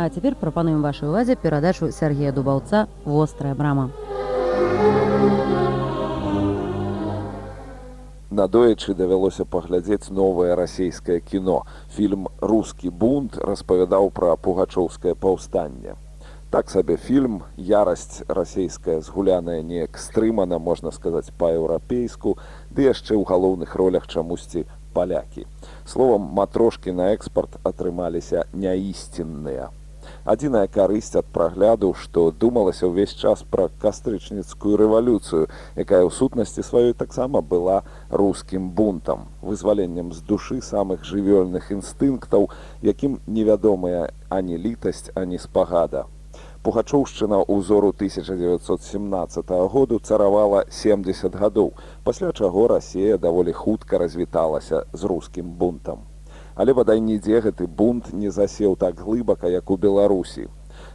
А цяпер прапануем вашай увазе перадачу Сергея Дубаўца вострая брама. Надоечы давялося паглядзець новае расійскае кіно. Фільм рускі бунт распавядаў пра пугачоўскае паўстанне. Так сабе фільм ярасць расійская згуляная неяк стрымана можна сказаць па-еўрапейску, ды яшчэ ў галоўных ролях чамусьці палякі. Словам матрошкі на экспарт атрымаліся няісцінныя адзіная карысць ад прагляду што думалася ўвесь час пра кастрычніцкую рэвалюцыю якая ў сутнасці сваёй таксама была рускім бунтам вызваленнем з душы самых жывёльных інстынктаў якім невядомая ані літасць ані спагада. Пугачоўшчына ўзору 1917 году царавала 70 гадоў пасля чаго расія даволі хутка развіталася з рускім бунтам але бадай нідзе гэты бунт не засеў так глыбака як у беларусі.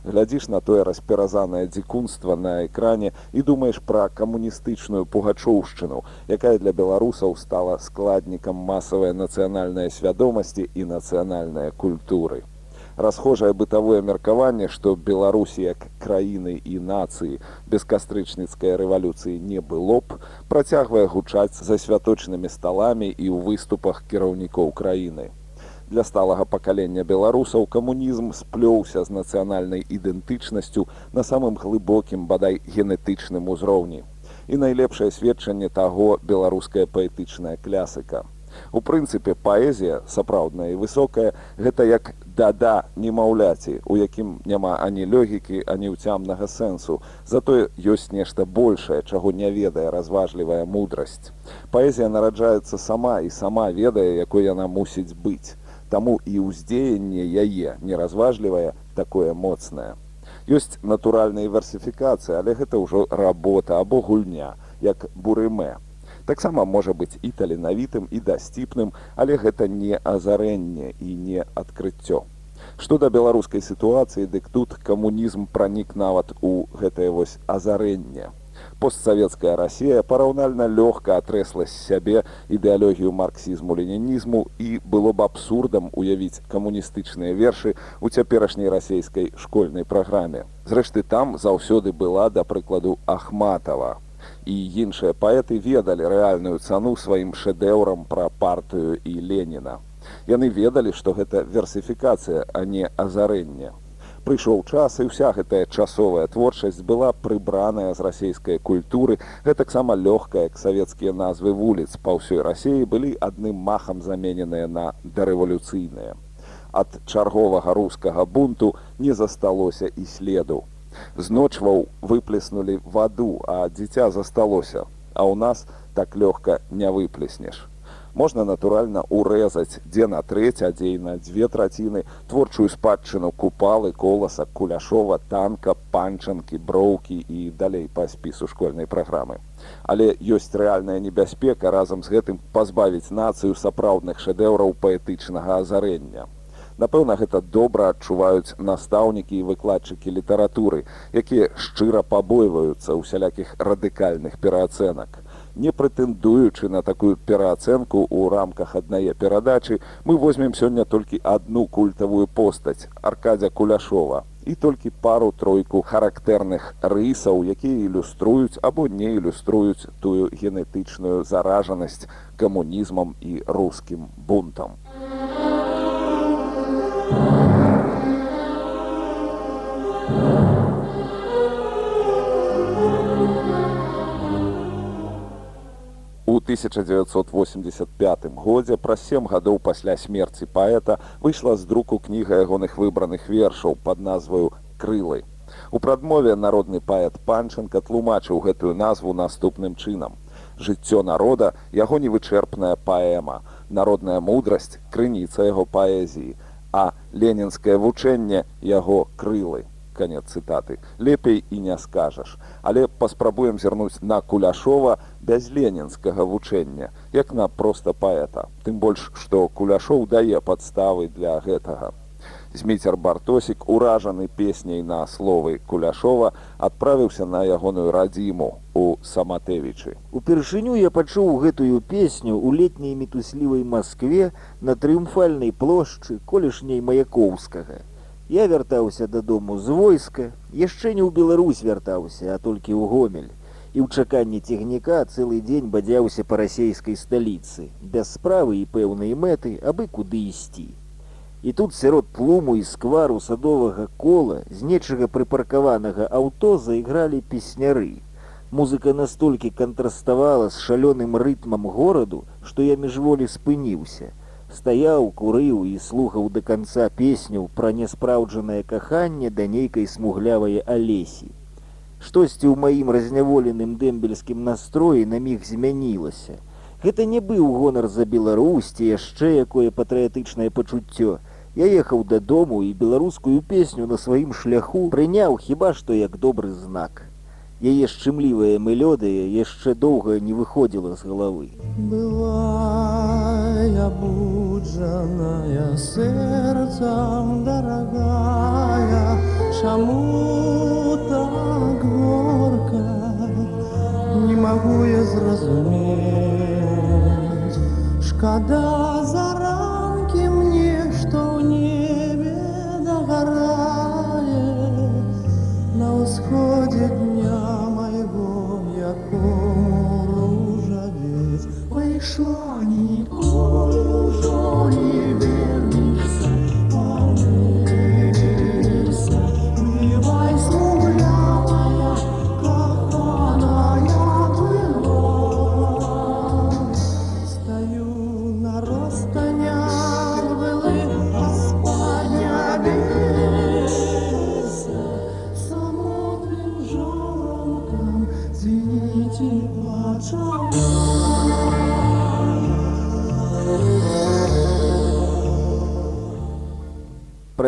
Глядзіш на тое расперазанае дзікунства на экране і думаеш пра камуністычную пугачоўшчыну якая для беларусаў стала складнікам масавай нацыянальнай свядомасці і нацыянальнай культуры. Расхожае бытавое меркаванне што беларусі як краіны і нацыі без кастрычніцкай рэвалюцыі не было б працягвае гучаць за святочнымі сталамі і ў выступах кіраўнікоў краіны для сталага пакалення беларусаў камунізм сплёўся з нацыянальнай ідэнтычнасцю на самым глыбокім бадай генетычным узроўні. І найлепшае сведчанне таго беларуская паэтычная клясыка. У прынцыпе паэзія сапраўдная і высокая гэта як дада немаўляці у якім няма ані лёгікі ані ўцямнага сэнсу. Затое ёсць нешта большае чаго не ведае разважлівая мудрасць. Паэзія нараджаецца сама і сама ведае якой яна мусіць быць таму і ўздзеянне яе неразважлівае такое моцнае. Ёсць натуральная версіфікацыя, але гэта ўжо работа або гульня, як бурымэ. Таксама можа быць і таленавітым і дасціпным, але гэта не азарэнне і не адкрыццё. Што да беларускай сітуацыі, дык тут камунізм пранік нават у гэтае вось азарэнне постсавецкая Росія параўнальна лёгка атрэсла з сябе ідэалогію марксізму ленінізму і было б абсурдам уявіць камуністычныя вершы у цяперашняй расійскай школьнай праграме. Зрэшты там заўсёды была да прыкладу Ахматова. І іншыя паэты ведалі рэальную цану сваім шэдэўрам пра партыю і Леніна. Яны ведалі, што гэта версіфікацыя, а не азарэнне прыйшоў час і ўся гэтая часовая творчасць была прыбраная з расійскай культуры. Гэтаксама лёгкая як савецкія назвы вуліц па ўсёй рассіі былі адным махам замененыя на дарэвалюцыйныя ад чарговага рускага бунту не засталося і следу. З ночваў выплеснулі ваду а дзіця засталося а ў нас так лёгка не выплеснеш можна натуральна урэзаць дзе на трэць адзей на дзве траціны творчую спадчыну купалы коласа куляшова танка панчанкі броўкі і далей па спісу школьнай праграмы але ёсць рэальная небяспека разам з гэтым пазбавіць нацыю сапраўдных шэдэўраў паэтычнага азарэння. Напэўна, гэта добра адчуваюць настаўнікі і выкладчыкі літаратуры, якія шчыра пабойваюцца ў сялякіх радыкальных пераацэнак не прэтэндуючы на такую пераацэнку ў рамках аднае перадачы мы возьмем сёння толькі адну культавую постаць аркадзя куляшова і толькі пару тройку характэрных рысаў якія ілюструюць або не ілюструюць тую генетычную заражанасць камунізмам і рускім бунтам. 1985 годзе праз сем гадоў пасля смерці паэта выйшла з друку кніга ягоных выбраных вершаў пад назваю крылы. У прадмове народны паэт панчынка тлумачыў гэтую назву наступным чынам. Жыццё народа яго невычэрпная паэма, народная мудрасць крыніца яго паэзіі, а ленінскае вучэнне яго крылы конец цытаты лепей і не скажаш але паспрабуем зірнуць на куляшова без ленінскага вучэння як на проста паэта. Тым больш што куляшоў дае падставы для гэтага. Зміцер бартосік уражаны песняй на словы куляшова адправіўся на ягоную радзіму у саматэвічы упершыню я пачуў гэтую песню ў летняй мітуслівай москве на трыумфальнай плошчы колішняй маякоўскага Я вяртаўся дадому з войска, яшчэ не ў Беларусь вяртаўся, а толькі ў гомель. І ў чаканні цягніка цэлы дзень бадзяўся па расейскай сталіцы, без справы і пэўнай мэты, абы куды ісці. І тут сярод тлуму і сквару садовага кола з нечага прыпаркаванага аўто зайгралі песняры. Музыка настолькі кантраставала з шалёным рытмам гораду, што я міжволі спыніўся. Стаяў, курыў і слухаў да канца песню пра няспраўджанае каханне да нейкай смуглявай алесі. Штосьці ў маім разняволеным дэмбельскім настроі на міг змянілася. Гэта не быў гонар за Беларусці яшчэ якое патрыятычнае пачуццё. Я ехаў дадому і беларускую песню на сваім шляху прыняў хіба што як добры знак яе шчымлівая мелёдыя яшчэ доўга не выходзіла з галавы была буджаная сэрцам дорогая чаму так горка не магу я зразумець шкада за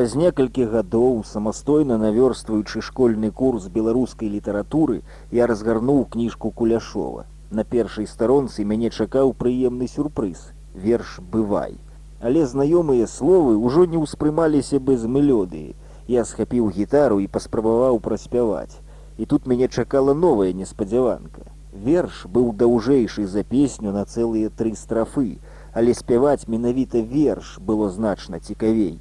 Праз некалькі гадоў самастойна навёрстваючы школьны курс беларускай літаратуры я разгарнуў кніжку куляшова. На першай старонцы мяне чакаў прыемны сюрпрыз верш бывай. Але знаёмыя словы ўжо не ўспрымаліся без мелёдыі. Я схапіў гітару і паспрабаваў праспяваць. І тут мяне чакала новая неспадзяванка. Верш быў даўжэйшы за песню на цэлыя тры страфы, але спяваць менавіта верш было значна цікавей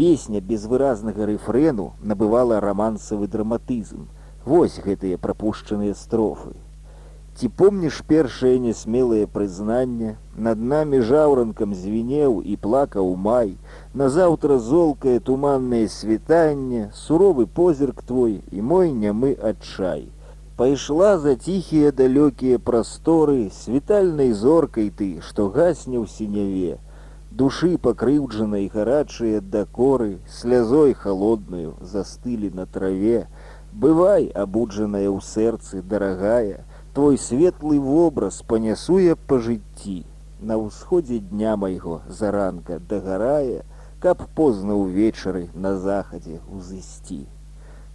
песня без выразнага рэфрэну набывала рамансавы драматызм. Вось гэтыя прапушчаныя строфы. Ці помніш першае нясмелае прызнанне, над намі жаўранкам звінеў і плакаў май, Назаўтра золкае туманнае світанне, суровы позірк твой і мой нямы адчай. Пайшла за ціхія далёкія прасторы світальнай зоркай ты, што гасне ў сіняве, душы пакрыўджанай гарачыя дакоры слязой холодную застылі на траве. Бывай абуджаная ў сэрцы дарагая твой светлы вобраз панясуе па жыцці. На ўсходзе дня майго заранка дагарае каб позна ўвечары на захадзе узысці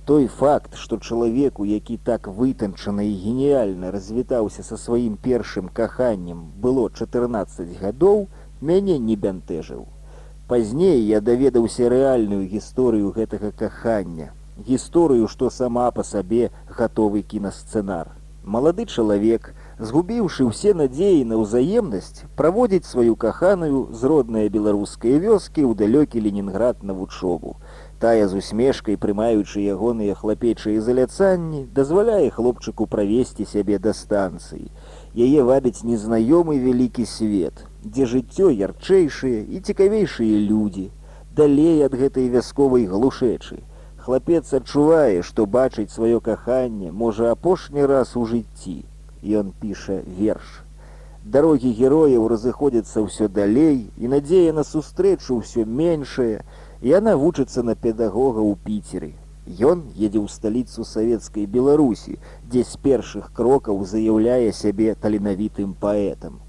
той факт што чалавеку які так вытанчана і геніяльна развітаўся са сваім першым каханнем было 14 гадоў мяне не бянтэжыў. Пазней я даведаўся рэальную гісторыю гэтага кахання, гісторыю, што сама па сабе гатовы кінасцэнар. Малады чалавек, згубіўшы ўсе надзеі на ўзаемнасць, праводзіць сваю каханую з роднай беларускай вёскі ў далёкі ленінград на вучобу. Тая з усмешкай, прымаючы ягоныя хлапечыя заляцанні, дазваляе хлопчыку правесці сябе да станцыі. Яе вабіць незнаёмы вялікі свет, дзе жыццё ярчэйшыя і цікавейшыя людзі, далей ад гэтай вясковай глушэчы. Хлапец адчувае, што бачыць сваё каханне можа апошні раз у жыцці. Ён піша верш. Дарогі герояў разыходзяцца ўсё далей і надзея на сустрэчу ўсё меншая, яна вучыцца на педагога ў піцеры. Ён едзе ў сталіцу савецкай беларусі, дзе з першых крокаў заяўляе сябе таленавітым паэтам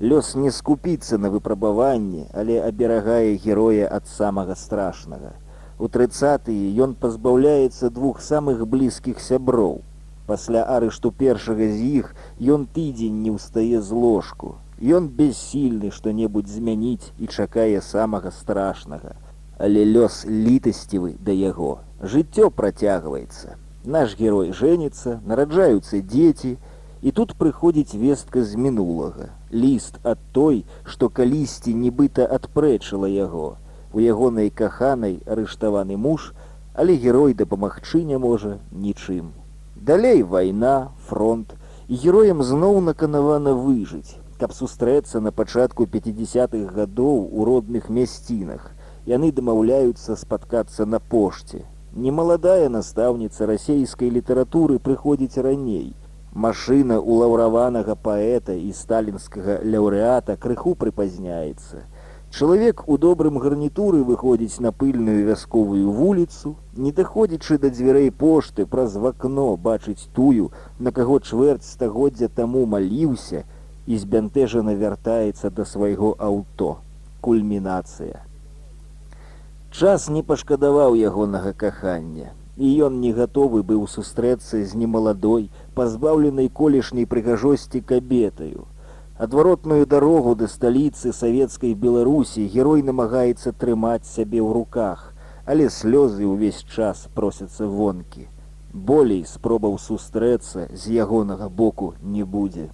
лёс не скупіцца на выпрабаванне, але аберагае героя ад самага страшнага. У трыцатые ён пазбаўляецца двух самых блізкіх сяброў. Пасля арышту першага з іх ён тыдзень не ўстае з ложку. Ён бессільны што-небудзь змяніць і чакае самага страшнага. Але лёс літасцівы да яго. Жыццё працягваецца. Наш герой жэніцца, нараджаюцца дзеці, і тут прыходзіць вестка з мінулага ліст ад той што калісьці нібыта адпрэчыла яго У ягонай каханай арыштаваны муж, але герой дапамагчы не можа нічым. Далей вайна, фронт, і героям зноў наканавана выжыць, каб сустрэцца на пачатку 50-х гадоў у родных мясцінах. Яны дамаўляюцца спаткацца на пошце. Немаладая настаўніца расейскай літаратуры прыходзіць раней. Машына у лаўраванага паэта і сталінскага лаўрэата крыху прыпазняецца. Чалавек у добрым гарнітуры выходзіць на пыльную вясковую вуліцу, не даходзячы да дзвярэй пошты праз вакно бачыць тую, на каго чвэрць стагоддзя таму маліўся і збянтэжана вяртаецца да свайго аўто. Кульмінацыя. Час не пашкадаваў ягонага кахання, і ён не гатовы быў сустрэцца з немаладой, пазбаўленай колішняй прыгажосці кабетаю. Адваротную дарогу да сталіцы савецкай беларусі герой намагаецца трымаць сябе ў руках, але слёзы ўвесь час просяцца вонкі. Болей спробаў сустрэцца з ягонага боку не будзе.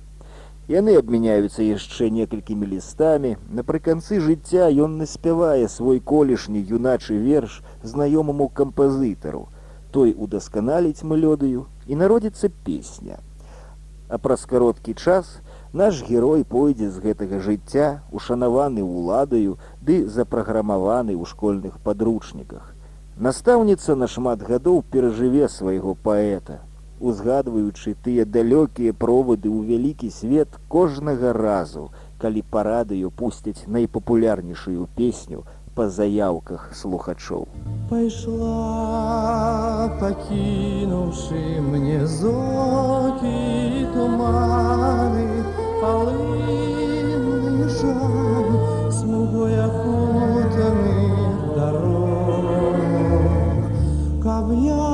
Яны абмяняюцца яшчэ некалькімі лістамі. Напрыканцы жыцця ён наспявае свой колішні юначы верш знаёмаму кампазітару. Той удасканаліць мелёдыю і народзіцца песня. А праз кароткі час, Наш герой пойдзе з гэтага жыцця, ушанаваны ўладаю ды запраграмаваны ў школьных падручніках. Настаўніца на шмат гадоў перажыве свайго паэта, узгадваючы тыя далёкія провады ў вялікі свет кожнага разу, калі па радыё пусцяць найпапулярнейшую песню па заяўках слухачоў. Пайшла, пакінуўшы мне зокі туманы, полынный жаль, смугой окутанных дорог. Каб я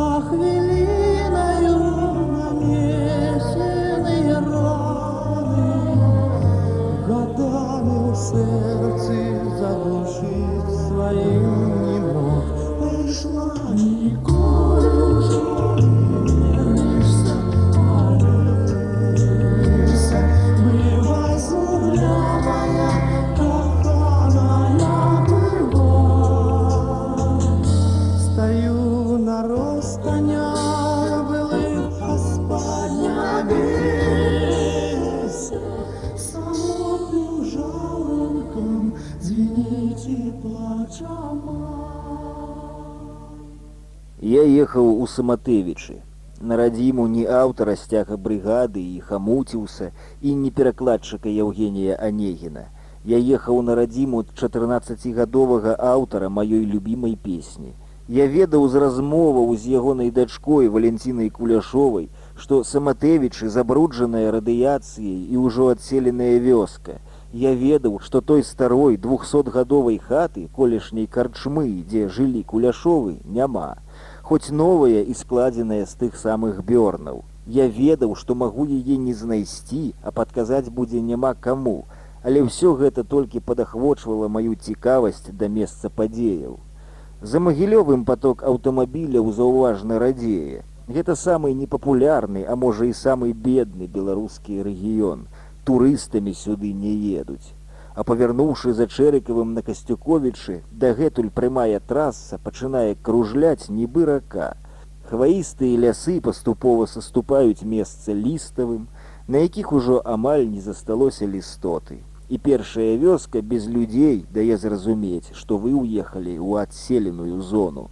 саматэвічы. На радзіму не аўтара сцяга брыгады і хамуціўся і не перакладчыка Яўгенія Анегіна. Я ехаў на радзіму 14гадовага аўтара маёй любімай песні. Я ведаў з размоваў з ягонай дачкой валенцінай куляшовай, што саматэвічы забруджаная радыяцыяй і ўжо адселеная вёска. Я ведаў, што той старой двухсотгадовай хаты колішняй карчмы, дзе жылі куляшовы, няма хоць новая і складзеная з тых самых бёрнаў. Я ведаў, што магу яе не знайсці, а падказаць будзе няма каму, але ўсё гэта толькі падахвочвала маю цікавасць да месца падзеяў. За магілёвым поток аўтамабіляў заўважна радзее. Гэта самы непапулярны, а можа і самы бедны беларускі рэгіён. Турыстамі сюды не едуць а павярнуўшы за чэрыкавым на касцюковічы дагэтуль прямая траса пачынае кружляць нібы рака. Хваістыя лясы паступова саступаюць месца ліставым на якіх ужо амаль не засталося лістоты. І першая вёска без людзей дае зразумець што вы ўехалі ў адселеную зону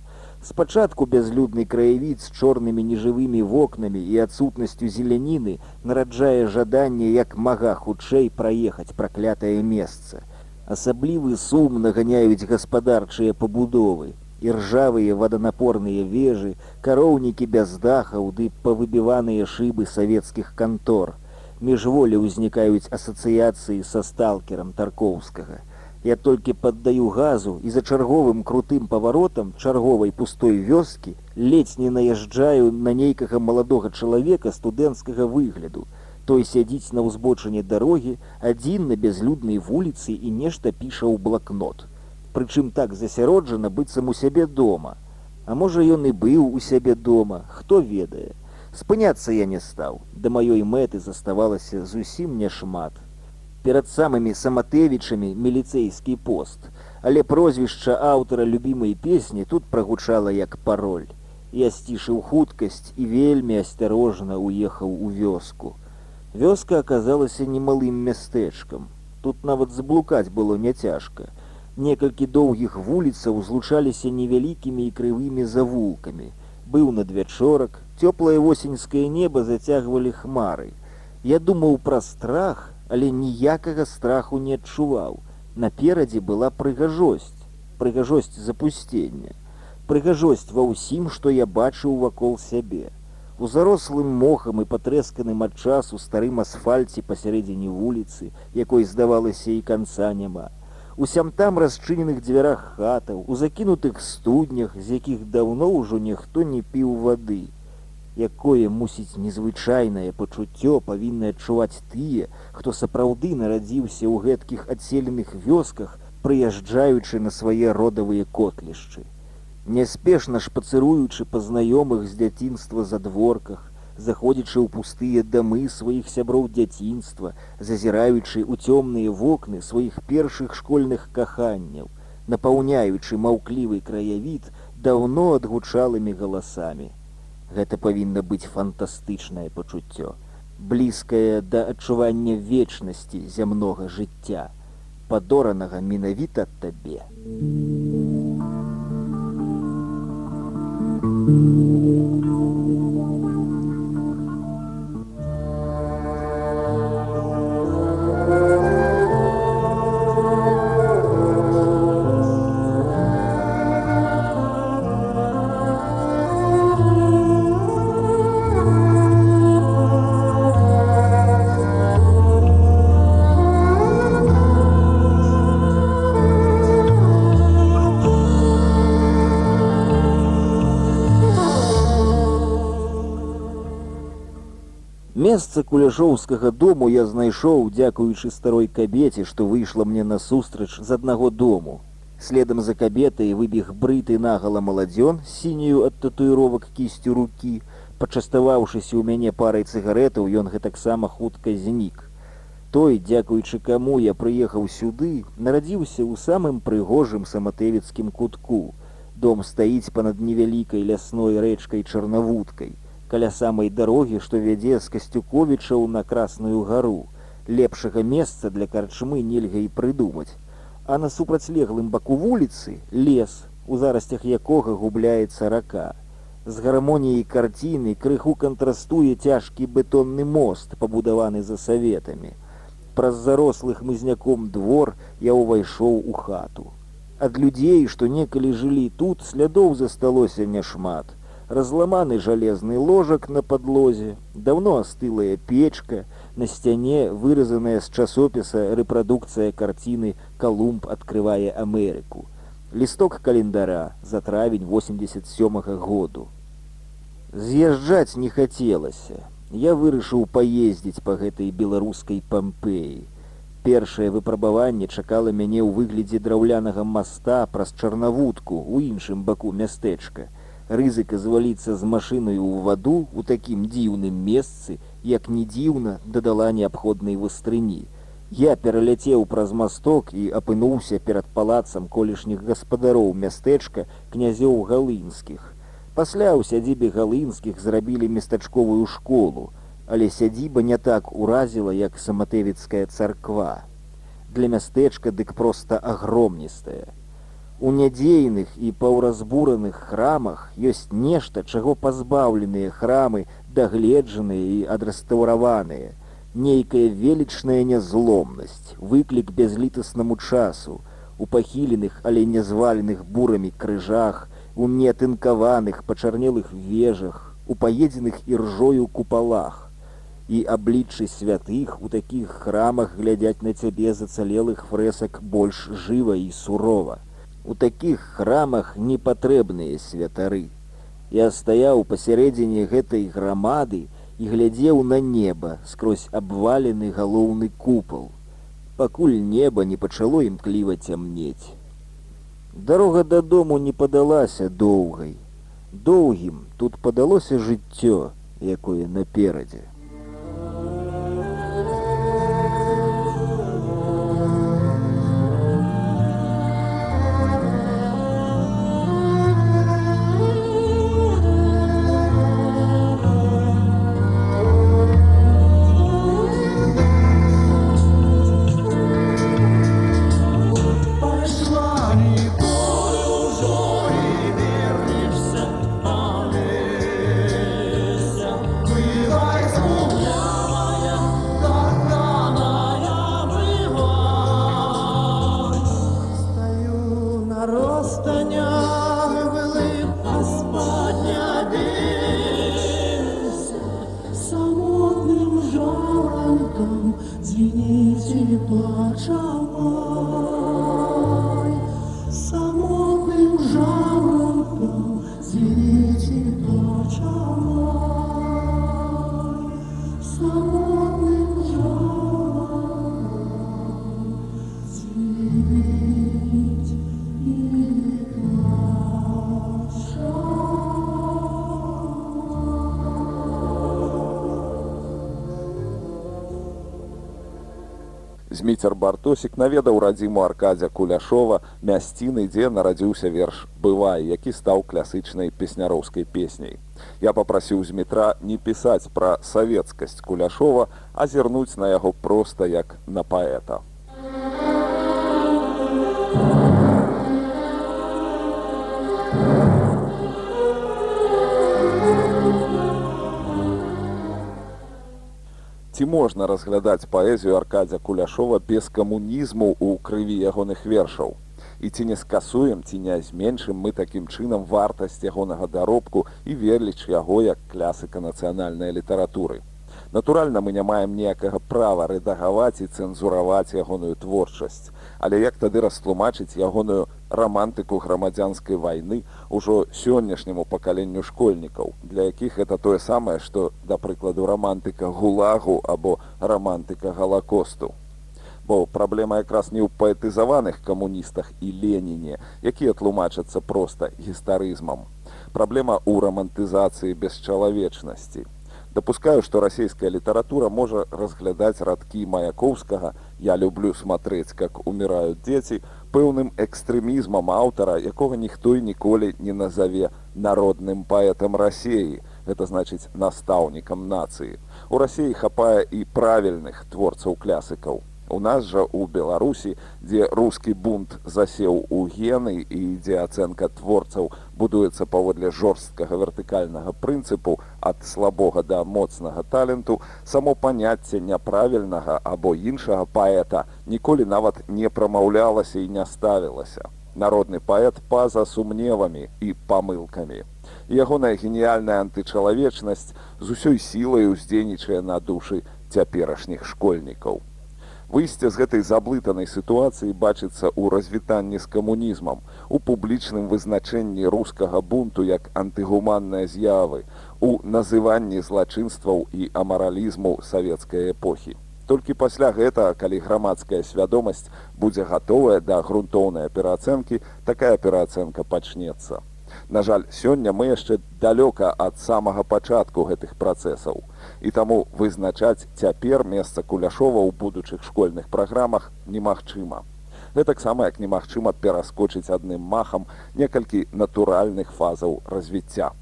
Спачатку бязлюдны краявід з чорнымі нежывымі вокнамі і адсутнасцю зеляніны нараджае жаданне як мага хутчэй праехаць праклятае месца. Асаблівы сум наганяюць гаспадарчыя пабудовы, і ржавыя ваданапорныя вежы, кароўнікі без дахаў ды павыбіваныя шыбы савецкіх кантор. Міжволі ўзнікаюць асацыяцыі са сталкерам таркоўскага. Я толькі паддаю газу і за чарговым крутым паваротам чарговай пустой вёскі ледзь не наязджаю на нейкага маладога чалавека студэнцкага выгляду. Той сядзіць на ўзбочыне дарогі адзін на бязлюднай вуліцы і нешта піша ў блакнот. Прычым так засяроджана быццам у сябе дома. А можа ён і быў у сябе дома, хто ведае. Спыняцца я не стаў. Да маёй мэты заставалася зусім няшмат перад самымі саматэвічамі міліцэйскі пост. але прозвішча аўтара любімай песні тут прагучала як пароль. Я сцішыў хуткасць і вельмі асцярожна уехаў у вёску. Вёска аказалася немалым мястэчкам. Тут нават заблукаць было няцяжка. Некалькі доўгіх вуліцаў злучаліся невялікімі і крывымі завулкамі. Быў надвячорак, цёплае восеньскае неба зацягвалі хмары. Я думаў пра страх, але ніякага страху не адчуваў. Наперадзе была прыгажосць, прыгажосць запусцення прыгажосць ва ўсім, што я бачыў вакол сябе. У зарослым мохам і патрэсканым ад часу старым асфальце пасярэдзіне вуліцы, якой здавалася і канца няма. Усям там расчыненых дзвярах хатаў, у закінутых студнях, з якіх даўно ўжо ніхто не піў вады. Якое мусіць незвычайнае пачуццё павінны адчуваць тыя, хто сапраўды нарадзіўся ў гэткіх адселеных вёсках, прыязджаючы на свае родавыя котлішчы. Няспешна шпацыруючы па знаёмых з дзяцінства задворках заходзячы ў пустыя дамы сваіх сяброў дзяцінства зазіраючы ў цёмныя вокны сваіх першых школьных каханняў напаўняючы маўклівы краявід даўно адгучалымі галасамі гэта павінна быць фантастычнае пачуццё блізкае да адчування вечнасці зямнога жыцця падоранага менавіта табе. You. Месца куляшоўскага дому я знайшоў, дзякуючы старой кабеце, што выйшла мне насустрач з аднаго дому. Следам за кабетай выбег брыты нагала маладзён сінюю ад татуіровак кісцю рукі, пачаставаўшыся ў мяне парай цыгаретаў, ён гэтаксама хутка знік. Той, дзякуючы каму я прыехаў сюды, нарадзіўся ў самым прыгожым саматэвіцкім кутку. Дом стаіць панад невялікай лясной рэчкай чарнавуткай каля самай дарогі, што вядзе з касцюковічаў на красную гару. Лепшага месца для карчмы нельга і прыдумаць. А на супрацьлеглым баку вуліцы лес, у зарасцях якога губляецца рака. З гармоніяй карціны крыху кантрастуе цяжкі бетонны мост, пабудаваны за саветамі. Праз зарослых мызняком двор я ўвайшоў у хату. Ад людзей, што некалі жылі тут, слядоў засталося няшмат разламаны жалезны ложак на подлозе давно остылая печка на сцяне выразаная з часопіса рэпрадукцыя карціны колумб открывае амерыку лісток календара за травень 87 -го году. З'язджаць не хацелася. Я вырашыў паездзіць по гэтай беларускай пампеі. Першае выпрабаванне чакала мяне ў выглядзе драўлянага моста праз чарнавутку у іншым баку мястэчка рызыка зваліцца з машынаю ў ваду у такім дзіўным месцы, як не дзіўна дадала неабходнай вастрыні. Я пераляцеў праз масток і апынуўся перад палацам колішніх гаспадароў мястэчка князёў галынскіх. Пасля ў сядзібе галынскіх зрабілі местачковую школу, але сядзіба не так уразіла, як саматэвіцкая царква. Для мястэчка дык проста агромністая. У нядзейных і паўразбураных храмах ёсць нешта, чаго пазбаўленыя храмы дагледжаныя і адрэстаўраваныя, нейкая велічная нязломнасць, выклік бязлітаснаму часу, у пахіленых, але нязваленых бурамі крыжах, у неатынкаваных пачарнелых вежах, у паедзеных іржою купалах. І абліччы святых у такіх храмах глядзяць на цябе зацалелых фрэсак больш жыва і сурова. У такіх храмах непатрэбныя святары. Я стаяў пасярэдзіне гэтай грамады і глядзеў на неба скрозь абвалены галоўны купал. Пакуль неба не пачало імкліва цямнець. Дарога дадому не падалася доўгай. Доўгім тут падалося жыццё, якое наперадзе. Зміцер Бартосік наведаў радзіму Аркадзя Куляшова мясціны, дзе нарадзіўся верш бывай, які стаў класычнай песняроўскай песняй. Я папрасіў Змітра не пісаць пра савецкасць Куляшова, а зірнуць на яго проста як на паэта. Ці можна разглядаць паэзію Аркадзя Куляшова без камунізму ў крыві ягоных вершаў? І ці не скасуем, ці не зменшым мы такім чынам вартасць ягонага даробку і верліч яго як клясыка нацыянальнай літаратуры. Натуральна, мы не маем ніякага права рэдагаваць і цэнзураваць ягоную творчасць. Але як тады растлумачыць ягоную рамантыку грамадзянскай вайны ўжо сённяшняму пакаленню школьнікаў, для якіх гэта тое самае, што, да прыкладу рамантыка гулагу або рамантыка галакосту. Бо праблема якраз не ў паэтызаваных камуністах і леніне, якія тлумачацца проста гістарызмам. Праблема ў рамантызацыі бесчалавечнасці. Дапускаю, што расійская літаратура можа разглядаць радкі маяковскага я люблю смотреть, как умирают дзеці пэўным экстрэмізмам аўтара, якога ніхто і ніколі не назаве народным паэтам рассеі, гэта значыць настаўнікам нацыі. У рассіі хапае і правільных творцаў клясыкаў. У нас жа у Беларусі, дзе рускі бунт засеў у гены і дзе ацэнка творцаў будуецца паводле жорсткага вертыкальнага прынцыпу ад слабога да моцнага таленту, само паняцце няправільнага або іншага паэта ніколі нават не прамаўлялася і не ставілася. Народны паэт па-за сумневамі і памылкамі. Ягоная геніяльная антычалавечнасць з усёй сілай уздзейнічае на душы цяперашніх школьнікаў. Выйсце з гэтай заблытанай сітуацыі бачыцца ў развітанні з камунізмам, у публічным вызначэнні рускага бунту як антыгуманныя з'явы, у называнні злачынстваў і амаралізму савецкай эпохі. Толькі пасля гэта, калі грамадская свядомасць будзе гатовая да грунтоўнай пераацэнкі, такая пераацэнка пачнецца. На жаль, сёння мы яшчэ далёка ад самага пачатку гэтых працэсаў. І таму вызначаць цяпер месца куляшова ў будучых школьных праграмах немагчыма. Гэтаксама як немагчыма пераскочыць адным махам некалькі натуральных фазаў развіцця.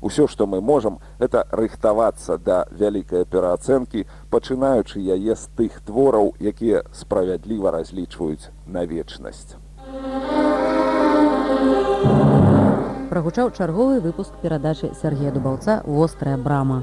Усё, што мы можам, это рыхтавацца да вялікай пераацэнкі, пачынаючы яе з тых твораў, якія справядліва разлічваюць на вечнасць. Прагучаў чарговы выпуск перадачы Сергея Дубаўца вострая брама.